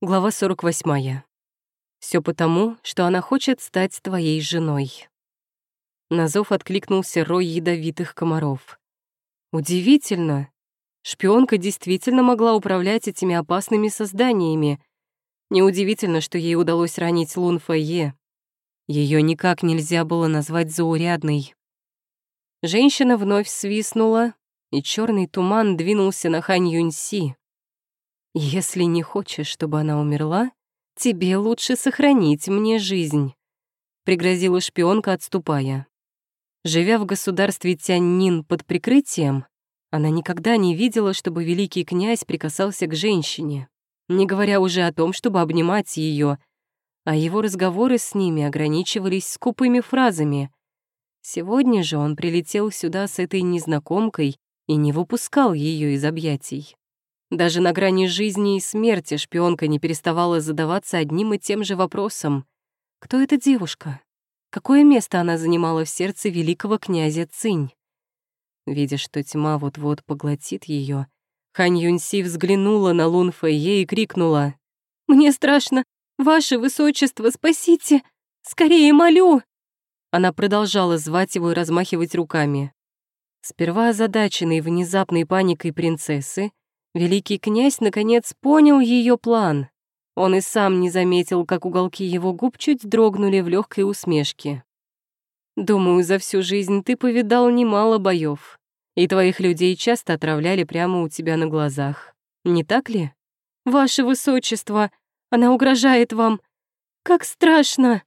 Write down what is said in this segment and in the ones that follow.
Глава 48. Все потому, что она хочет стать твоей женой. На зов откликнулся рой ядовитых комаров. Удивительно. Шпионка действительно могла управлять этими опасными созданиями. Неудивительно, что ей удалось ранить Лун Файе. Ее никак нельзя было назвать заурядной. Женщина вновь свистнула, и черный туман двинулся на Хань Юньси, если не хочешь, чтобы она умерла, тебе лучше сохранить мне жизнь», — пригрозила шпионка, отступая. Живя в государстве Тяньнин под прикрытием, она никогда не видела, чтобы великий князь прикасался к женщине, не говоря уже о том, чтобы обнимать ее, а его разговоры с ними ограничивались скупыми фразами. Сегодня же он прилетел сюда с этой незнакомкой и не выпускал ее из объятий. Даже на грани жизни и смерти шпионка не переставала задаваться одним и тем же вопросом. Кто эта девушка? Какое место она занимала в сердце великого князя Цинь? Видя, что тьма вот-вот поглотит ее, Хань Юньси взглянула на Лун Фэйе и крикнула. «Мне страшно! Ваше Высочество, спасите! Скорее молю!» Она продолжала звать его и размахивать руками. Сперва озадаченной внезапной паникой принцессы, Великий князь наконец понял ее план. Он и сам не заметил, как уголки его губ чуть дрогнули в легкой усмешке. «Думаю, за всю жизнь ты повидал немало боев, и твоих людей часто отравляли прямо у тебя на глазах. Не так ли? Ваше высочество, она угрожает вам. Как страшно!»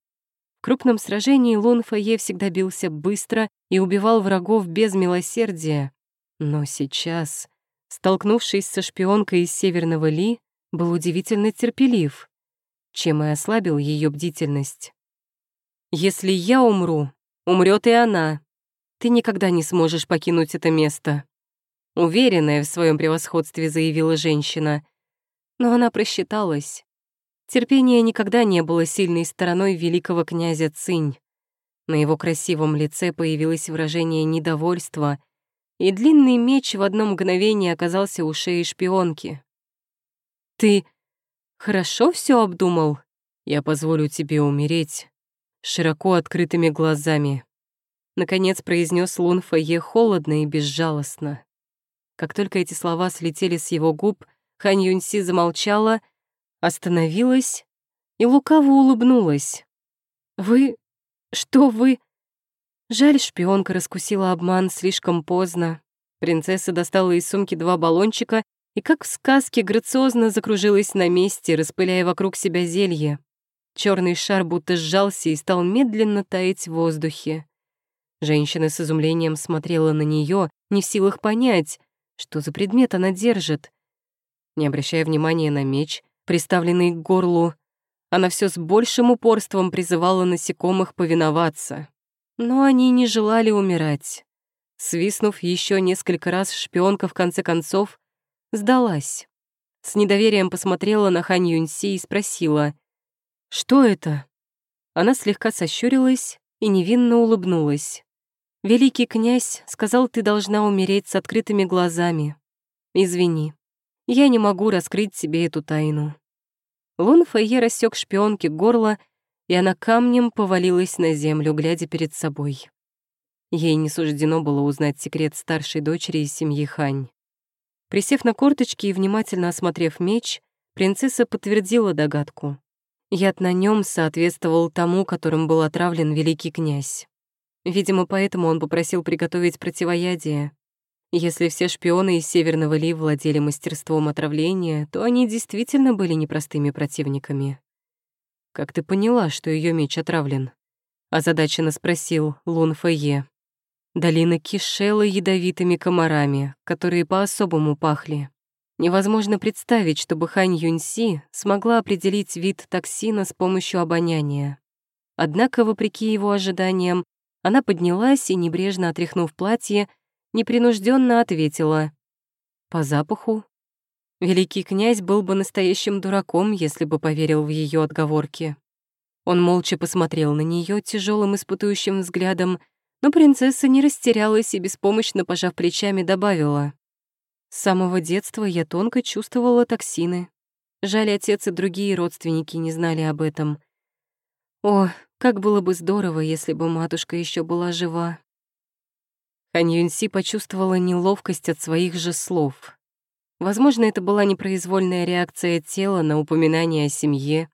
В крупном сражении Лун Фае всегда бился быстро и убивал врагов без милосердия. Но сейчас столкнувшись со шпионкой из Северного Ли, был удивительно терпелив, чем и ослабил ее бдительность. «Если я умру, умрет и она. Ты никогда не сможешь покинуть это место», уверенная в своем превосходстве заявила женщина. Но она просчиталась. Терпение никогда не было сильной стороной великого князя Цинь. На его красивом лице появилось выражение недовольства — и длинный меч в одно мгновение оказался у шеи шпионки. «Ты хорошо все обдумал? Я позволю тебе умереть широко открытыми глазами», наконец произнес Лун Фае холодно и безжалостно. Как только эти слова слетели с его губ, Хань Юньси замолчала, остановилась и лукаво улыбнулась. «Вы... что вы...» Жаль, шпионка раскусила обман слишком поздно. Принцесса достала из сумки два баллончика и, как в сказке, грациозно закружилась на месте, распыляя вокруг себя зелье. Черный шар будто сжался и стал медленно таять в воздухе. Женщина с изумлением смотрела на нее, не в силах понять, что за предмет она держит. Не обращая внимания на меч, приставленный к горлу, она все с большим упорством призывала насекомых повиноваться. Но они не желали умирать. Свистнув еще несколько раз, шпионка в конце концов сдалась. С недоверием посмотрела на Хань Юньси и спросила, «Что это?» Она слегка сощурилась и невинно улыбнулась. «Великий князь сказал, ты должна умереть с открытыми глазами. Извини, я не могу раскрыть тебе эту тайну». Лун Фэйе рассек шпионке горло и она камнем повалилась на землю, глядя перед собой. Ей не суждено было узнать секрет старшей дочери из семьи Хань. Присев на корточки и внимательно осмотрев меч, принцесса подтвердила догадку. Яд на нем соответствовал тому, которым был отравлен великий князь. Видимо, поэтому он попросил приготовить противоядие. Если все шпионы из Северного Ли владели мастерством отравления, то они действительно были непростыми противниками. «Как ты поняла, что ее меч отравлен?» — озадаченно спросил Лун Фэйе. Долина кишела ядовитыми комарами, которые по-особому пахли. Невозможно представить, чтобы Хань Юньси смогла определить вид токсина с помощью обоняния. Однако, вопреки его ожиданиям, она поднялась и, небрежно отряхнув платье, непринужденно ответила. «По запаху Великий князь был бы настоящим дураком, если бы поверил в ее отговорки. Он молча посмотрел на нее тяжелым испытующим взглядом, но принцесса не растерялась и, беспомощно пожав плечами, добавила. «С самого детства я тонко чувствовала токсины. Жаль, отец и другие родственники не знали об этом. О, как было бы здорово, если бы матушка еще была жива. Хань Юньси почувствовала неловкость от своих же слов. Возможно, это была непроизвольная реакция тела на упоминание о семье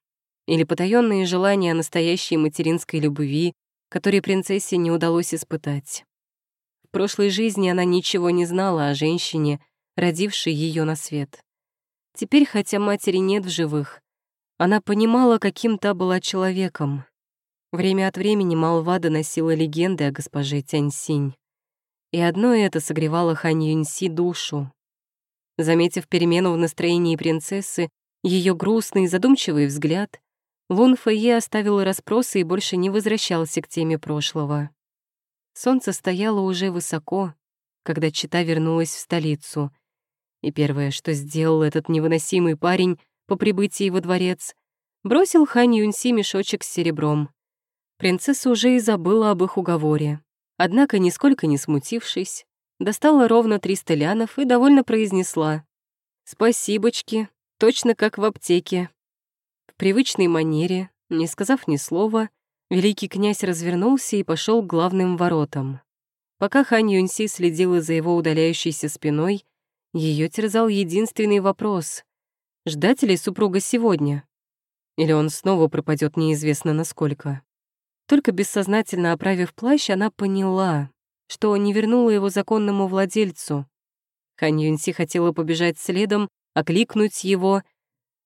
или потаённые желания настоящей материнской любви, которые принцессе не удалось испытать. В прошлой жизни она ничего не знала о женщине, родившей ее на свет. Теперь, хотя матери нет в живых, она понимала, каким та была человеком. Время от времени молва доносила легенды о госпоже Тяньсинь. И одно это согревало Хань Юньси душу. Заметив перемену в настроении принцессы, ее грустный, задумчивый взгляд, Лун Фэйе оставил расспросы и больше не возвращался к теме прошлого. Солнце стояло уже высоко, когда Чита вернулась в столицу. И первое, что сделал этот невыносимый парень по прибытии во дворец, бросил Хань Юньси мешочек с серебром. Принцесса уже и забыла об их уговоре. Однако, нисколько не смутившись, достала ровно 300 лянов и довольно произнесла. «Спасибочки, точно как в аптеке». В привычной манере, не сказав ни слова, великий князь развернулся и пошел к главным воротам. Пока Хань Юньси следила за его удаляющейся спиной, ее терзал единственный вопрос — ждать ли супруга сегодня? Или он снова пропадет неизвестно насколько? Только бессознательно оправив плащ, она поняла, что не вернула его законному владельцу. Хань Юньси хотела побежать следом, окликнуть его,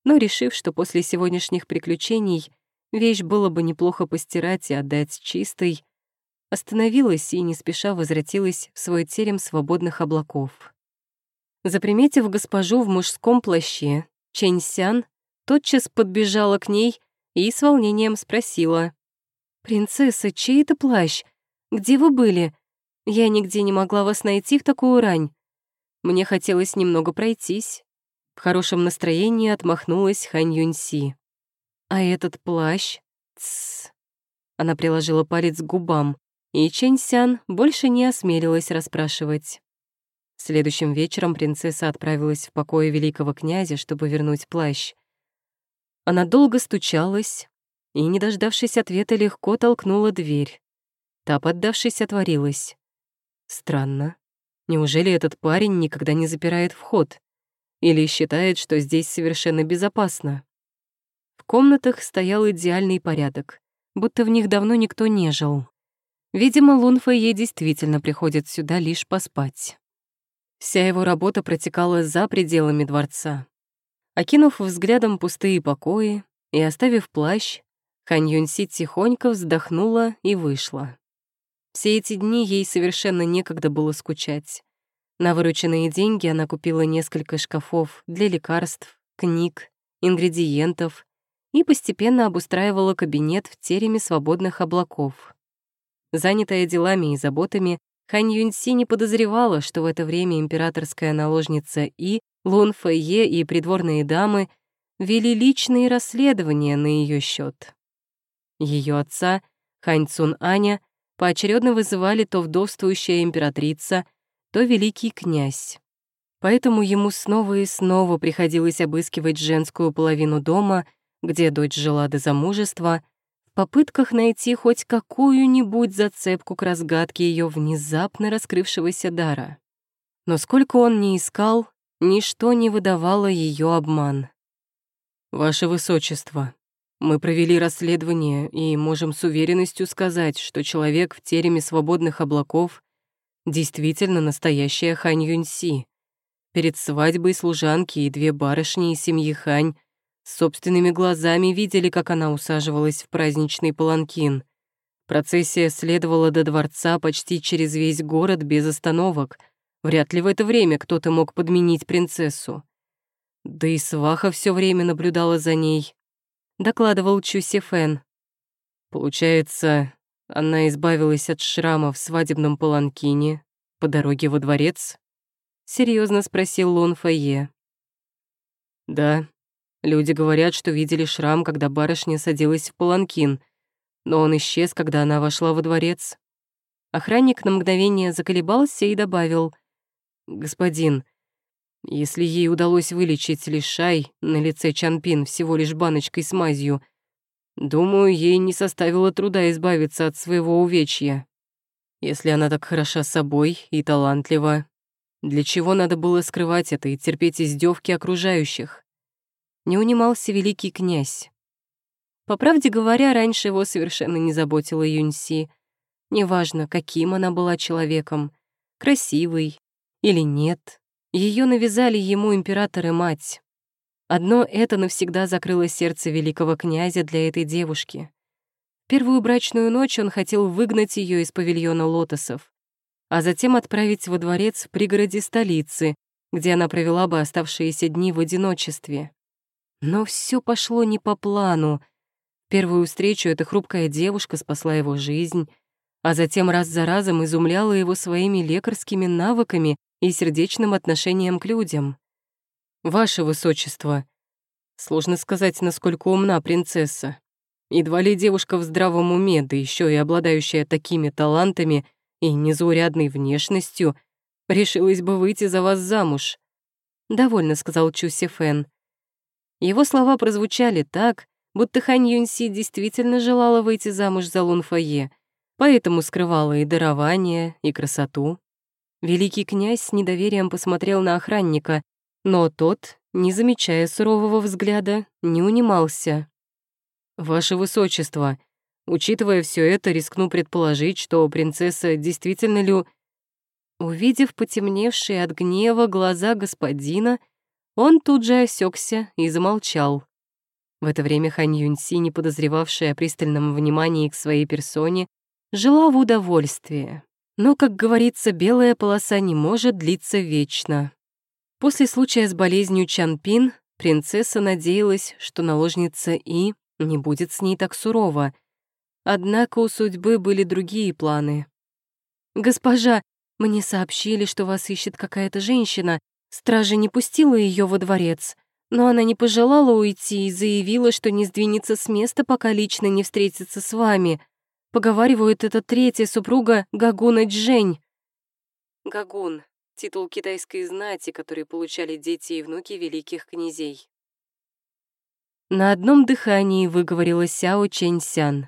но, решив, что после сегодняшних приключений вещь было бы неплохо постирать и отдать чистой, остановилась и не спеша возвратилась в свой терем свободных облаков. Заприметив госпожу в мужском плаще, Чэнь Сян тотчас подбежала к ней и с волнением спросила. «Принцесса, чей это плащ? Где вы были? Я нигде не могла вас найти в такую рань. Мне хотелось немного пройтись». В хорошем настроении отмахнулась Хань Юньси. «А этот плащ? Тссс». Она приложила палец к губам, и Чэнь Сян больше не осмелилась расспрашивать. Следующим вечером принцесса отправилась в покое великого князя, чтобы вернуть плащ. Она долго стучалась, и, не дождавшись ответа, легко толкнула дверь. Та, поддавшись, отворилась. Странно. Неужели этот парень никогда не запирает вход? Или считает, что здесь совершенно безопасно? В комнатах стоял идеальный порядок, будто в них давно никто не жил. Видимо, Лунфа ей действительно приходит сюда лишь поспать. Вся его работа протекала за пределами дворца. Окинув взглядом пустые покои и оставив плащ, Хань Юньси тихонько вздохнула и вышла. Все эти дни ей совершенно некогда было скучать. На вырученные деньги она купила несколько шкафов для лекарств, книг, ингредиентов и постепенно обустраивала кабинет в тереме свободных облаков. Занятая делами и заботами, Хань Юньси не подозревала, что в это время императорская наложница И, Лун Фэйе и придворные дамы вели личные расследования на ее счет. Ее отца, Хань Цун Аня, поочередно вызывали то вдовствующая императрица, то великий князь. Поэтому ему снова и снова приходилось обыскивать женскую половину дома, где дочь жила до замужества, в попытках найти хоть какую-нибудь зацепку к разгадке ее внезапно раскрывшегося дара. Но сколько он ни искал, ничто не выдавало ее обман. «Ваше Высочество», мы провели расследование и можем с уверенностью сказать, что человек в тереме свободных облаков действительно настоящая Хань Юньси. Перед свадьбой служанки и две барышни из семьи Хань собственными глазами видели, как она усаживалась в праздничный паланкин. Процессия следовала до дворца почти через весь город без остановок. Вряд ли в это время кто-то мог подменить принцессу. Да и сваха все время наблюдала за ней, докладывал Чуси Фэн. Получается, она избавилась от шрама в свадебном паланкине по дороге во дворец? Серьезно спросил Лун Фэйе. Да, люди говорят, что видели шрам, когда барышня садилась в паланкин, но он исчез, когда она вошла во дворец. Охранник на мгновение заколебался и добавил. «Господин, Если ей удалось вылечить лишай на лице Чанпин всего лишь баночкой с мазью, думаю, ей не составило труда избавиться от своего увечья. Если она так хороша собой и талантлива, для чего надо было скрывать это и терпеть издевки окружающих? Не унимался великий князь. По правде говоря, раньше его совершенно не заботила Юньси. Неважно, каким она была человеком, красивый или нет, ее навязали ему император и мать. Одно это навсегда закрыло сердце великого князя для этой девушки. Первую брачную ночь он хотел выгнать ее из павильона лотосов, а затем отправить во дворец в пригороде столицы, где она провела бы оставшиеся дни в одиночестве. Но все пошло не по плану. Первую встречу эта хрупкая девушка спасла его жизнь, а затем раз за разом изумляла его своими лекарскими навыками и сердечным отношением к людям. «Ваше высочество», сложно сказать, насколько умна принцесса. Едва ли девушка в здравом уме, да еще и обладающая такими талантами и незаурядной внешностью, решилась бы выйти за вас замуж. Довольно, сказал Чуси Фэн. Его слова прозвучали так, будто Хань Юньси действительно желала выйти замуж за Лун Фае, поэтому скрывала и дарование, и красоту. Великий князь с недоверием посмотрел на охранника, но тот, не замечая сурового взгляда, не унимался. «Ваше высочество, учитывая все это, рискну предположить, что принцесса действительно лю...» Увидев потемневшие от гнева глаза господина, он тут же осекся и замолчал. В это время Хань Юньси, не подозревавшая о пристальном внимании к своей персоне, жила в удовольствии. Но, как говорится, белая полоса не может длиться вечно. После случая с болезнью Чанпин принцесса надеялась, что наложница И не будет с ней так сурова. Однако у судьбы были другие планы. «Госпожа, мне сообщили, что вас ищет какая-то женщина. Стража не пустила ее во дворец, но она не пожелала уйти и заявила, что не сдвинется с места, пока лично не встретится с вами. Поговаривают, это третья супруга Гагуна Джень. Гагун — титул китайской знати, который получали дети и внуки великих князей. На одном дыхании выговорила Сяо Чэньсян.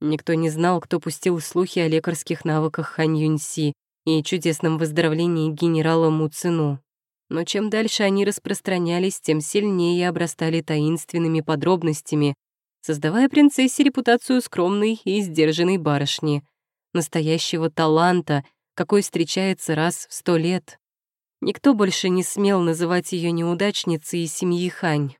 Никто не знал, кто пустил слухи о лекарских навыках Хань Юньси и чудесном выздоровлении генерала Му Цину. Но чем дальше они распространялись, тем сильнее обрастали таинственными подробностями, создавая принцессе репутацию скромной и сдержанной барышни, настоящего таланта, какой встречается раз в сто лет. Никто больше не смел называть ее неудачницей из семьи Хань.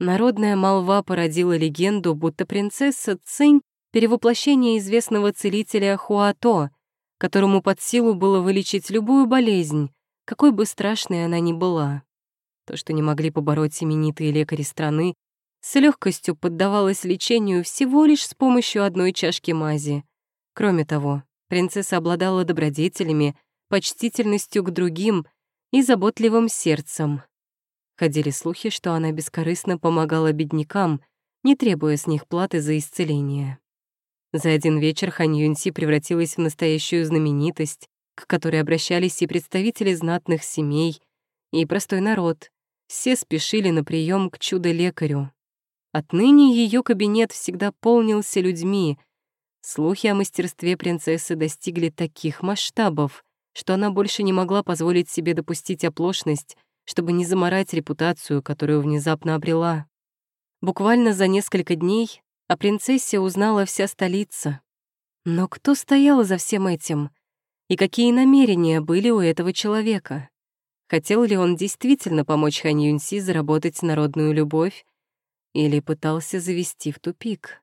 Народная молва породила легенду, будто принцесса Цинь — перевоплощение известного целителя Хуато, которому под силу было вылечить любую болезнь, какой бы страшной она ни была. То, что не могли побороть именитые лекари страны, с легкостью поддавалась лечению всего лишь с помощью одной чашки мази. Кроме того, принцесса обладала добродетелями, почтительностью к другим и заботливым сердцем. Ходили слухи, что она бескорыстно помогала беднякам, не требуя с них платы за исцеление. За один вечер Хань Юньси превратилась в настоящую знаменитость, к которой обращались и представители знатных семей, и простой народ. Все спешили на прием к чудо-лекарю. Отныне ее кабинет всегда полнился людьми. Слухи о мастерстве принцессы достигли таких масштабов, что она больше не могла позволить себе допустить оплошность, чтобы не заморать репутацию, которую внезапно обрела. Буквально за несколько дней о принцессе узнала вся столица. Но кто стоял за всем этим? И какие намерения были у этого человека? Хотел ли он действительно помочь Хань Юньси заработать народную любовь или пытался завести в тупик.